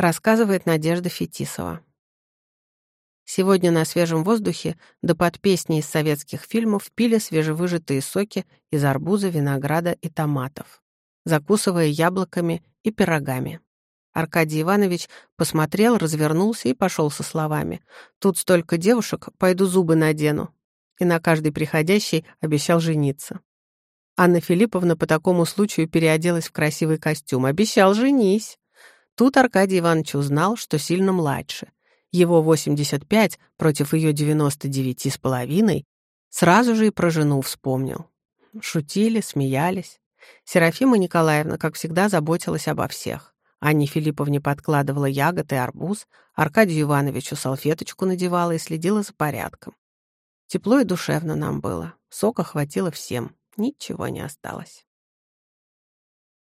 рассказывает Надежда Фетисова. Сегодня на свежем воздухе да под песни из советских фильмов пили свежевыжатые соки из арбуза, винограда и томатов, закусывая яблоками и пирогами. Аркадий Иванович посмотрел, развернулся и пошел со словами. «Тут столько девушек, пойду зубы надену». И на каждый приходящий обещал жениться. Анна Филипповна по такому случаю переоделась в красивый костюм. «Обещал, женись». Тут Аркадий Иванович узнал, что сильно младше. Его 85 против ее 99 с половиной. Сразу же и про жену вспомнил. Шутили, смеялись. Серафима Николаевна, как всегда, заботилась обо всех. Анне Филипповне подкладывала ягоды и арбуз, Аркадию Ивановичу салфеточку надевала и следила за порядком. Тепло и душевно нам было. Сока хватило всем, ничего не осталось.